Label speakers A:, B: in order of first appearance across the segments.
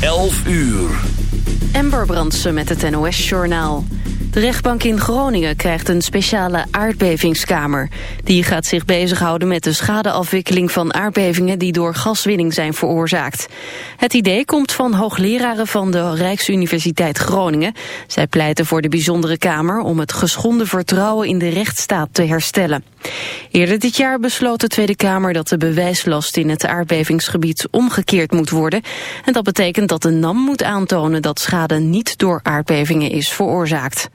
A: 11 uur.
B: Ember Brandsen met het NOS-journaal. De rechtbank in Groningen krijgt een speciale aardbevingskamer. Die gaat zich bezighouden met de schadeafwikkeling van aardbevingen die door gaswinning zijn veroorzaakt. Het idee komt van hoogleraren van de Rijksuniversiteit Groningen. Zij pleiten voor de bijzondere kamer om het geschonden vertrouwen in de rechtsstaat te herstellen. Eerder dit jaar besloot de Tweede Kamer dat de bewijslast in het aardbevingsgebied omgekeerd moet worden. En dat betekent dat de NAM moet aantonen dat schade niet door aardbevingen is veroorzaakt.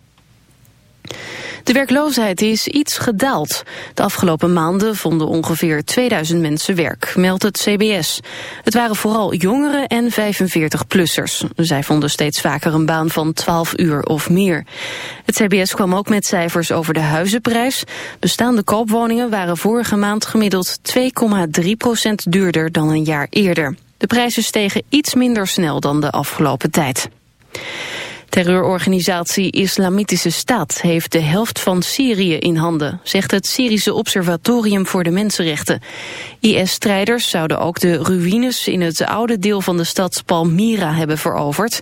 B: De werkloosheid is iets gedaald. De afgelopen maanden vonden ongeveer 2000 mensen werk, meldt het CBS. Het waren vooral jongeren en 45-plussers. Zij vonden steeds vaker een baan van 12 uur of meer. Het CBS kwam ook met cijfers over de huizenprijs. Bestaande koopwoningen waren vorige maand gemiddeld 2,3% duurder dan een jaar eerder. De prijzen stegen iets minder snel dan de afgelopen tijd. Terreurorganisatie Islamitische Staat heeft de helft van Syrië in handen, zegt het Syrische Observatorium voor de Mensenrechten. IS-strijders zouden ook de ruïnes in het oude deel van de stad Palmyra hebben veroverd.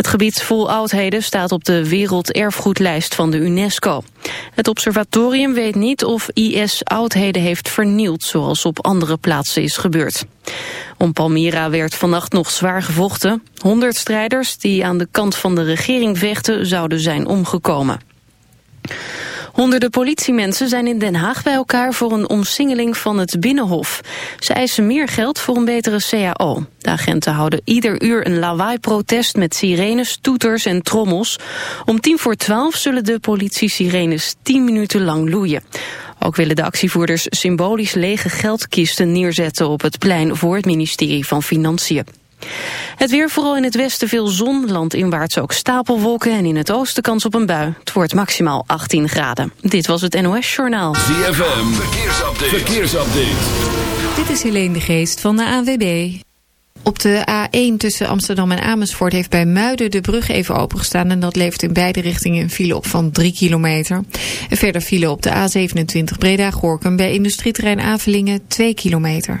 B: Het gebied vol oudheden staat op de werelderfgoedlijst van de UNESCO. Het observatorium weet niet of IS oudheden heeft vernield zoals op andere plaatsen is gebeurd. Om Palmyra werd vannacht nog zwaar gevochten. Honderd strijders die aan de kant van de regering vechten zouden zijn omgekomen. Honderden politiemensen zijn in Den Haag bij elkaar voor een omsingeling van het Binnenhof. Ze eisen meer geld voor een betere CAO. De agenten houden ieder uur een lawaai-protest met sirenes, toeters en trommels. Om tien voor twaalf zullen de politie-sirenes tien minuten lang loeien. Ook willen de actievoerders symbolisch lege geldkisten neerzetten op het plein voor het ministerie van Financiën. Het weer vooral in het westen veel zon, landinwaarts ook stapelwolken en in het oosten kans op een bui. Het wordt maximaal 18 graden. Dit was het NOS Journaal.
A: ZFM, verkeersupdate. verkeersupdate.
C: Dit is Helene de Geest van de ANWB. Op de A1 tussen Amsterdam en Amersfoort heeft bij Muiden de brug even opengestaan... en dat levert in beide richtingen een file op van 3 kilometer. En verder file op de A27 Breda-Gorkum bij industrieterrein Avelingen 2 kilometer.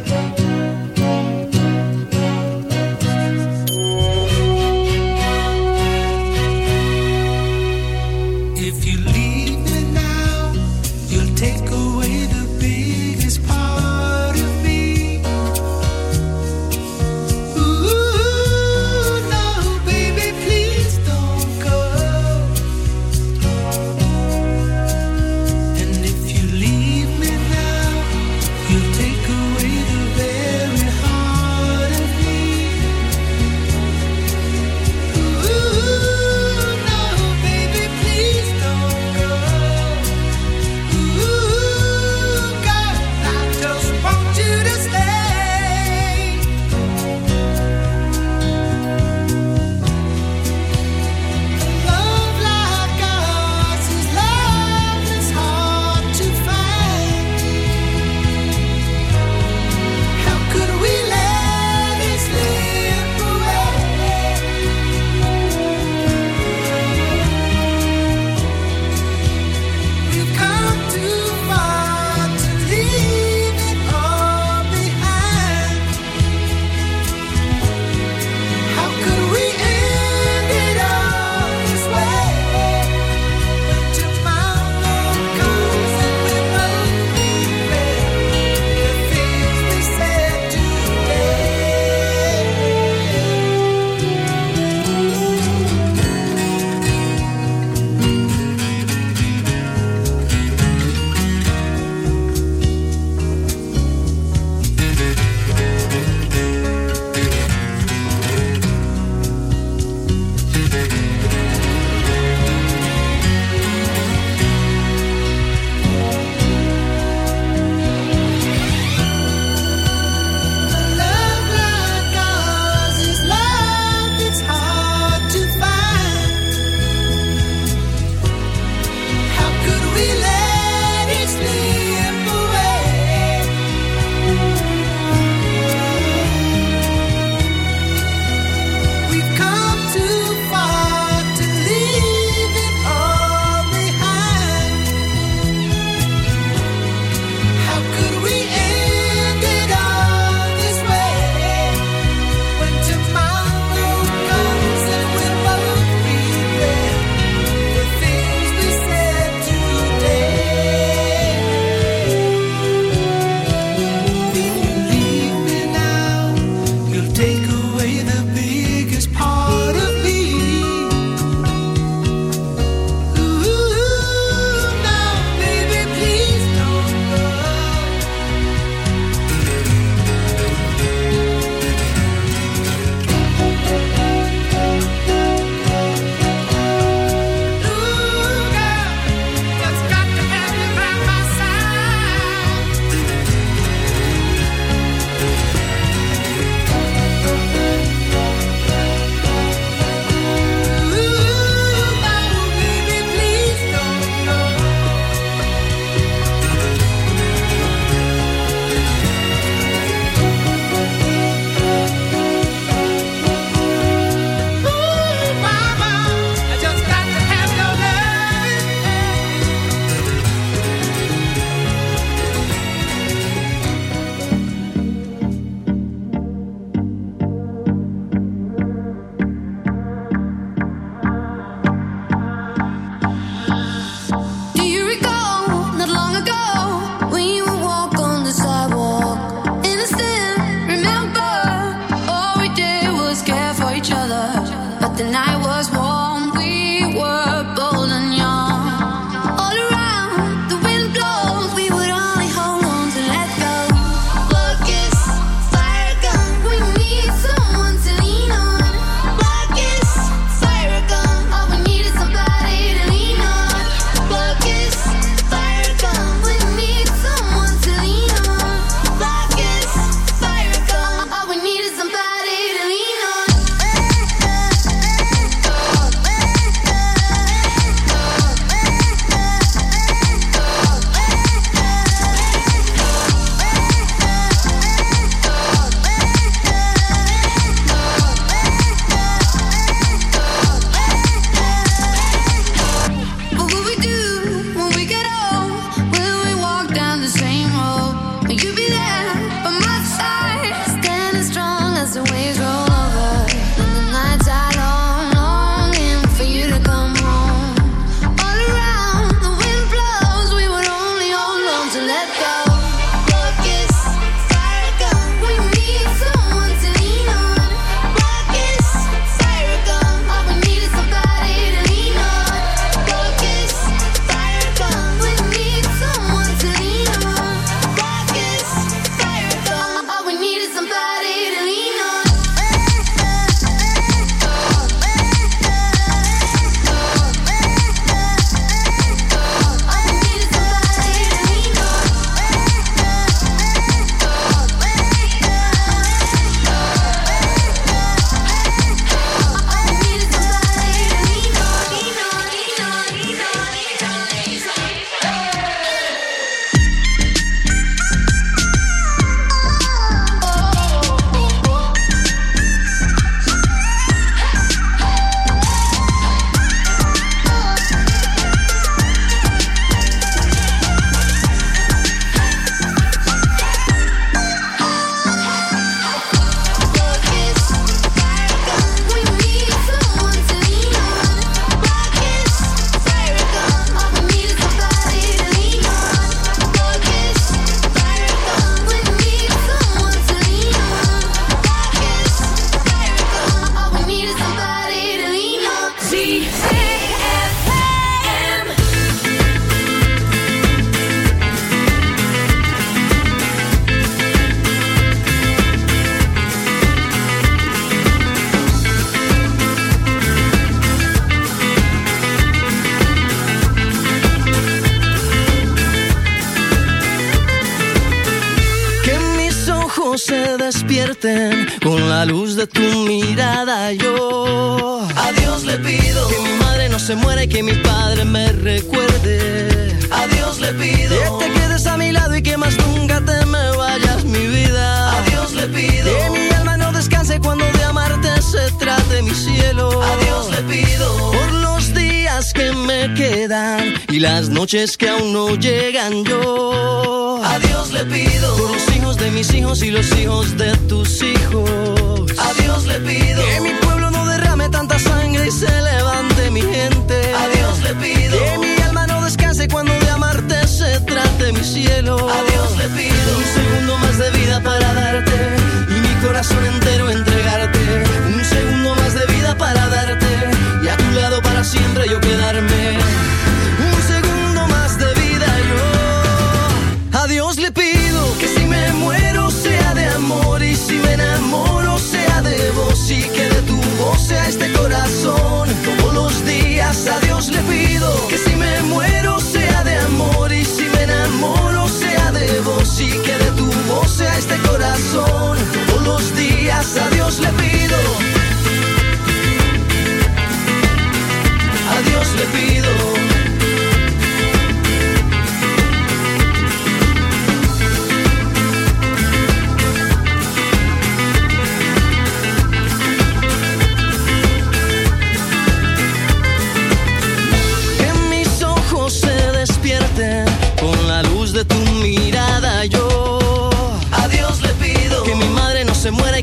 D: de tus hijos. A Dios le pido que mi pueblo no derrame tanta sangre y se levante mi gente. A Dios le pido que mi alma no descanse cuando de amarte se trate mi cielo. A Dios le pido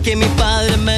D: que mi padre me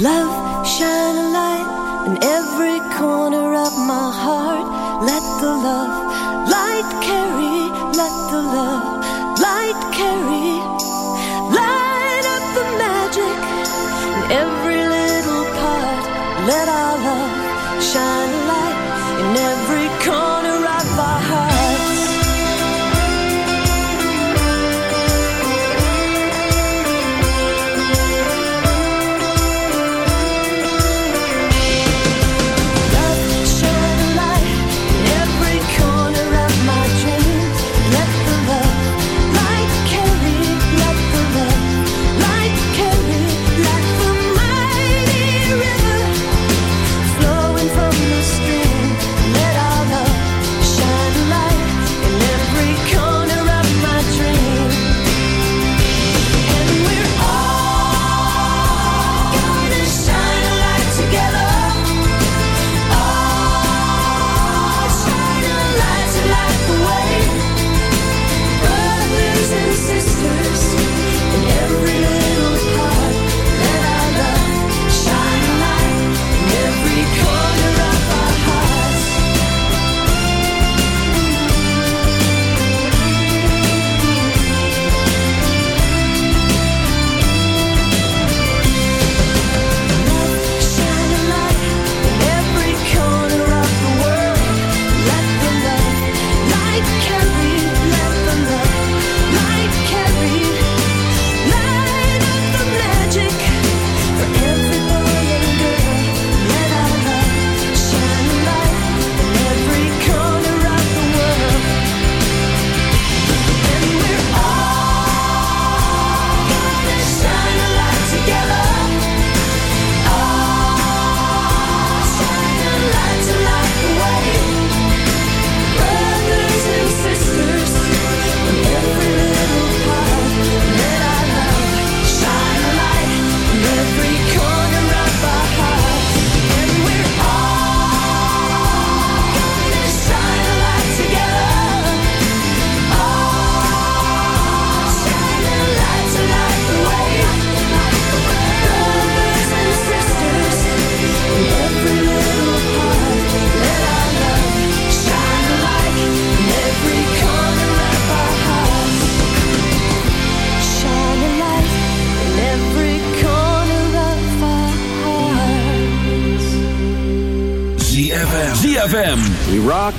E: Love, shine a light in every corner of my heart. Let the love light carry, let the love light carry.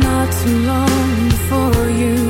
F: not too
G: long before you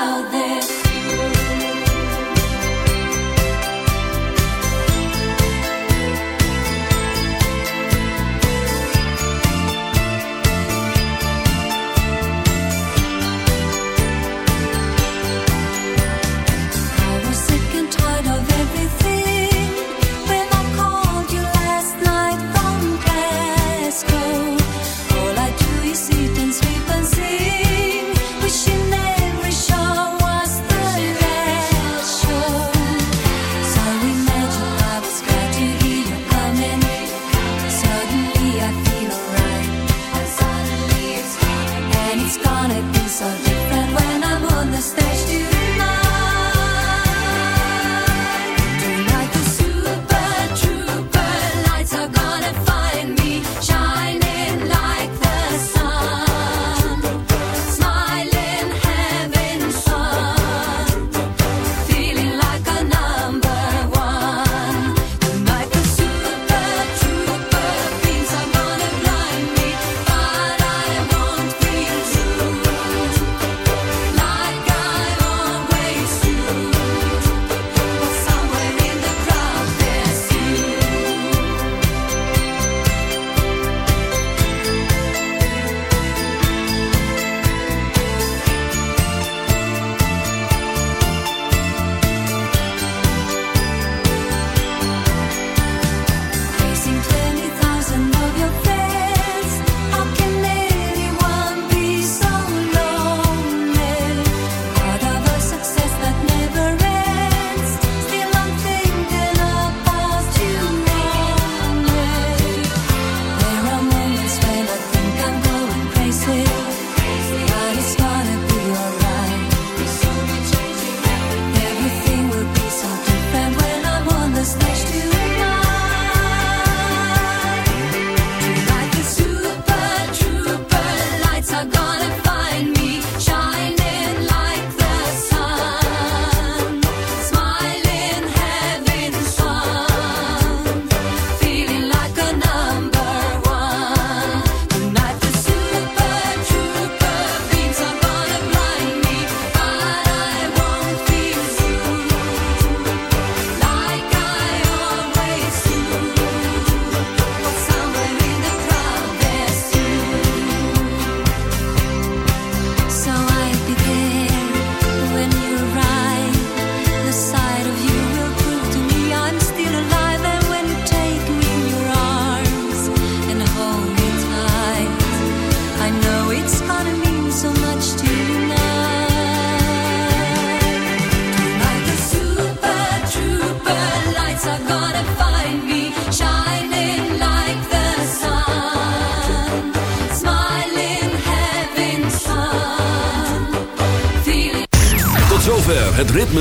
G: out
H: there.